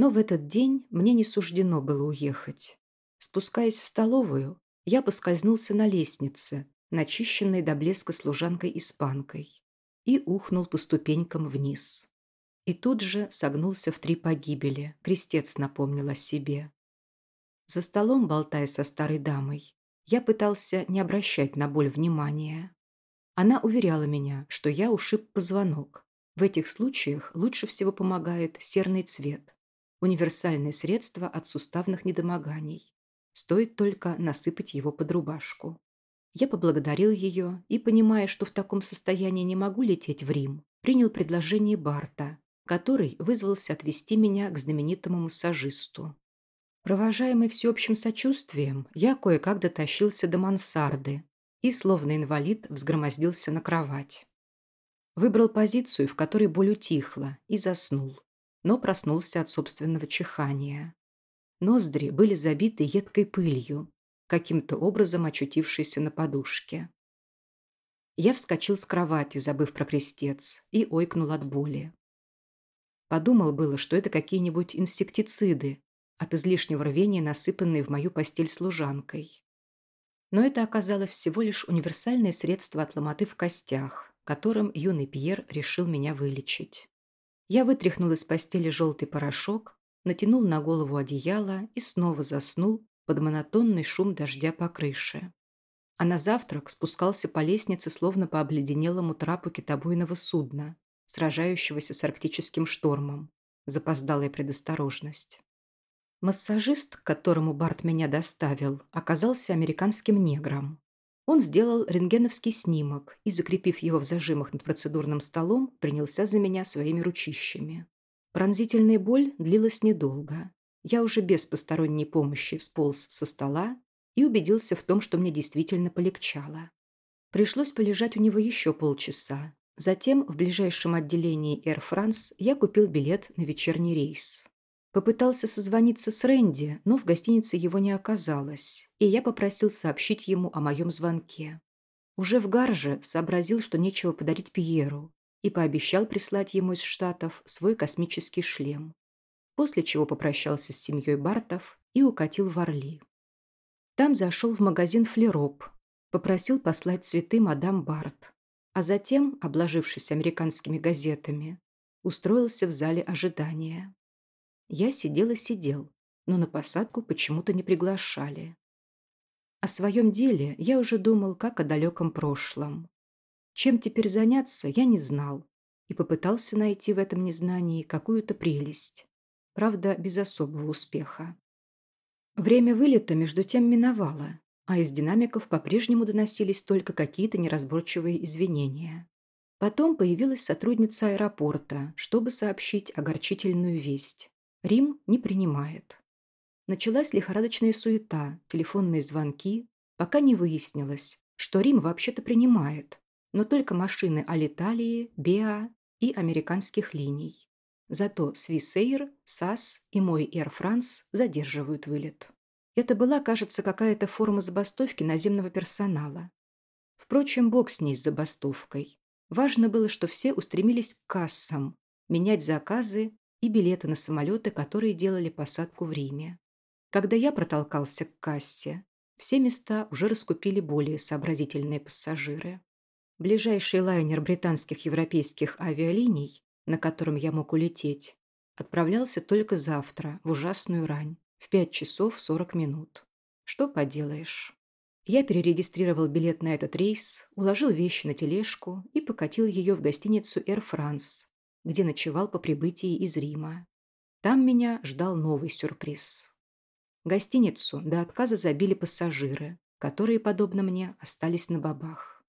Но в этот день мне не суждено было уехать. Спускаясь в столовую, я поскользнулся на лестнице, начищенной до блеска служанкой-испанкой, и ухнул по ступенькам вниз. И тут же согнулся в три погибели, крестец напомнил о себе. За столом, болтая со старой дамой, я пытался не обращать на боль внимания. Она уверяла меня, что я ушиб позвонок. В этих случаях лучше всего помогает серный цвет. Универсальное средство от суставных недомоганий. Стоит только насыпать его под рубашку. Я поблагодарил ее и, понимая, что в таком состоянии не могу лететь в Рим, принял предложение Барта, который вызвался отвезти меня к знаменитому массажисту. Провожаемый всеобщим сочувствием, я кое-как дотащился до мансарды и, словно инвалид, взгромоздился на кровать. Выбрал позицию, в которой боль утихла, и заснул, но проснулся от собственного чихания. Ноздри были забиты едкой пылью, каким-то образом очутившейся на подушке. Я вскочил с кровати, забыв про крестец, и ойкнул от боли. Подумал было, что это какие-нибудь инсектициды, от излишнего рвения, насыпанные в мою постель служанкой. Но это оказалось всего лишь универсальное средство от ломоты в костях, которым юный Пьер решил меня вылечить. Я вытряхнул из постели желтый порошок, натянул на голову одеяло и снова заснул под монотонный шум дождя по крыше. А на завтрак спускался по лестнице, словно по обледенелому трапу китобойного судна, сражающегося с арктическим штормом. Запоздалая предосторожность. Массажист, к которому Барт меня доставил, оказался американским негром. Он сделал рентгеновский снимок и, закрепив его в зажимах над процедурным столом, принялся за меня своими ручищами. Пронзительная боль длилась недолго. Я уже без посторонней помощи сполз со стола и убедился в том, что мне действительно полегчало. Пришлось полежать у него еще полчаса. Затем в ближайшем отделении Air France я купил билет на вечерний рейс. Попытался созвониться с Рэнди, но в гостинице его не оказалось, и я попросил сообщить ему о моем звонке. Уже в Гарже сообразил, что нечего подарить Пьеру, и пообещал прислать ему из Штатов свой космический шлем. После чего попрощался с семьей Бартов и укатил в Орли. Там зашел в магазин «Флероп», попросил послать цветы мадам Барт, а затем, обложившись американскими газетами, устроился в зале ожидания. Я сидел и сидел, но на посадку почему-то не приглашали. О своем деле я уже думал, как о далеком прошлом. Чем теперь заняться, я не знал и попытался найти в этом незнании какую-то прелесть. Правда, без особого успеха. Время вылета между тем миновало, а из динамиков по-прежнему доносились только какие-то неразборчивые извинения. Потом появилась сотрудница аэропорта, чтобы сообщить огорчительную весть. Рим не принимает. Началась лихорадочная суета, телефонные звонки, пока не выяснилось, что Рим вообще-то принимает, но только машины Алиталии, Беа и американских линий. Зато Свиссейр, САС и мой Air France задерживают вылет. Это была, кажется, какая-то форма забастовки наземного персонала. Впрочем, бог с ней с забастовкой. Важно было, что все устремились к кассам, менять заказы и билеты на самолеты, которые делали посадку в Риме. Когда я протолкался к кассе, все места уже раскупили более сообразительные пассажиры. Ближайший лайнер британских европейских авиалиний, на котором я мог улететь, отправлялся только завтра, в ужасную рань, в 5 часов 40 минут. Что поделаешь. Я перерегистрировал билет на этот рейс, уложил вещи на тележку и покатил ее в гостиницу Air France, где ночевал по прибытии из Рима. Там меня ждал новый сюрприз. Гостиницу до отказа забили пассажиры, которые, подобно мне, остались на бабах.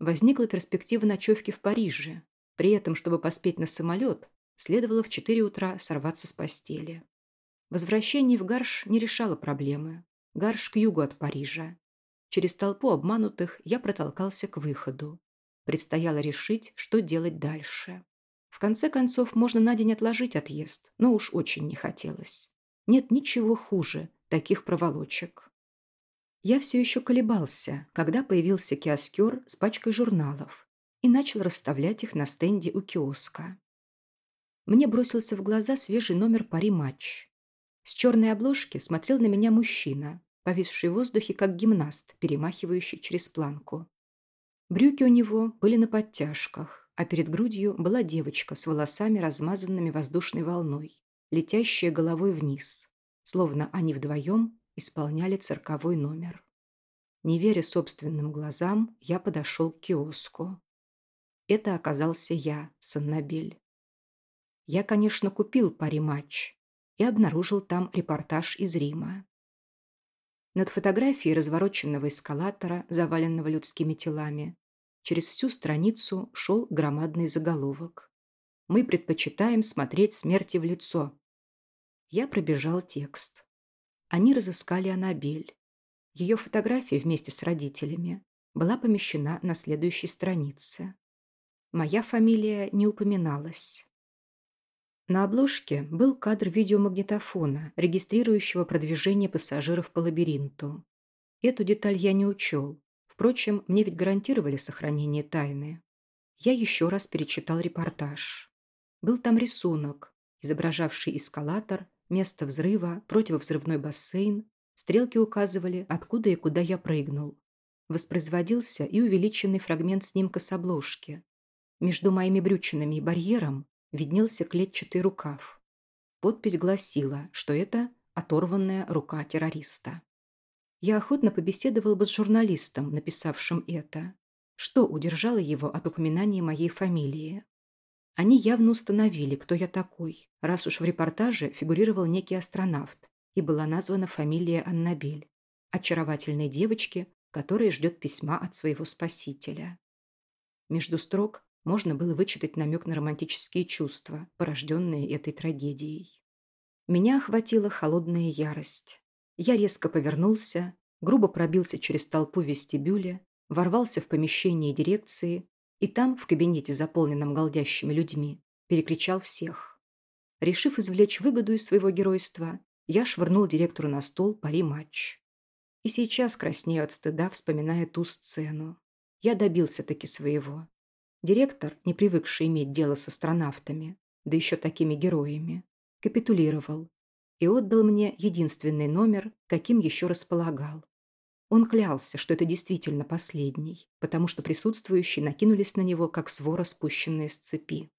Возникла перспектива ночевки в Париже. При этом, чтобы поспеть на самолет, следовало в 4 утра сорваться с постели. Возвращение в Гарш не решало проблемы. Гарш к югу от Парижа. Через толпу обманутых я протолкался к выходу. Предстояло решить, что делать дальше. В конце концов, можно на день отложить отъезд, но уж очень не хотелось. Нет ничего хуже таких проволочек. Я все еще колебался, когда появился киоскер с пачкой журналов и начал расставлять их на стенде у киоска. Мне бросился в глаза свежий номер «Пари матч». С черной обложки смотрел на меня мужчина, повисший в воздухе, как гимнаст, перемахивающий через планку. Брюки у него были на подтяжках, а перед грудью была девочка с волосами, размазанными воздушной волной, летящая головой вниз, словно они вдвоем исполняли цирковой номер. Не веря собственным глазам, я подошел к киоску. Это оказался я, Саннабель. Я, конечно, купил пари-матч и обнаружил там репортаж из Рима. Над фотографией развороченного эскалатора, заваленного людскими телами, через всю страницу шел громадный заголовок. «Мы предпочитаем смотреть смерти в лицо». Я пробежал текст. Они разыскали Анабель. Ее фотография вместе с родителями была помещена на следующей странице. Моя фамилия не упоминалась. На обложке был кадр видеомагнитофона, регистрирующего продвижение пассажиров по лабиринту. Эту деталь я не учел. Впрочем, мне ведь гарантировали сохранение тайны. Я еще раз перечитал репортаж. Был там рисунок, изображавший эскалатор, место взрыва, противовзрывной бассейн. Стрелки указывали, откуда и куда я прыгнул. Воспроизводился и увеличенный фрагмент снимка с обложки, между моими брючинами и барьером виднелся клетчатый рукав. Подпись гласила, что это оторванная рука террориста. Я охотно побеседовал бы с журналистом, написавшим это. Что удержало его от упоминания моей фамилии? Они явно установили, кто я такой, раз уж в репортаже фигурировал некий астронавт и была названа фамилия Аннабель, очаровательной девочки, которая ждет письма от своего спасителя. Между строк можно было вычитать намек на романтические чувства, порожденные этой трагедией. Меня охватила холодная ярость. Я резко повернулся, грубо пробился через толпу вестибюля, ворвался в помещение дирекции и там, в кабинете, заполненном голдящими людьми, перекричал всех. Решив извлечь выгоду из своего геройства, я швырнул директору на стол пари-матч. И сейчас краснею от стыда, вспоминая ту сцену. Я добился таки своего. Директор, не привыкший иметь дело с астронавтами, да еще такими героями, капитулировал и отдал мне единственный номер, каким еще располагал. Он клялся, что это действительно последний, потому что присутствующие накинулись на него, как свора, спущенные с цепи.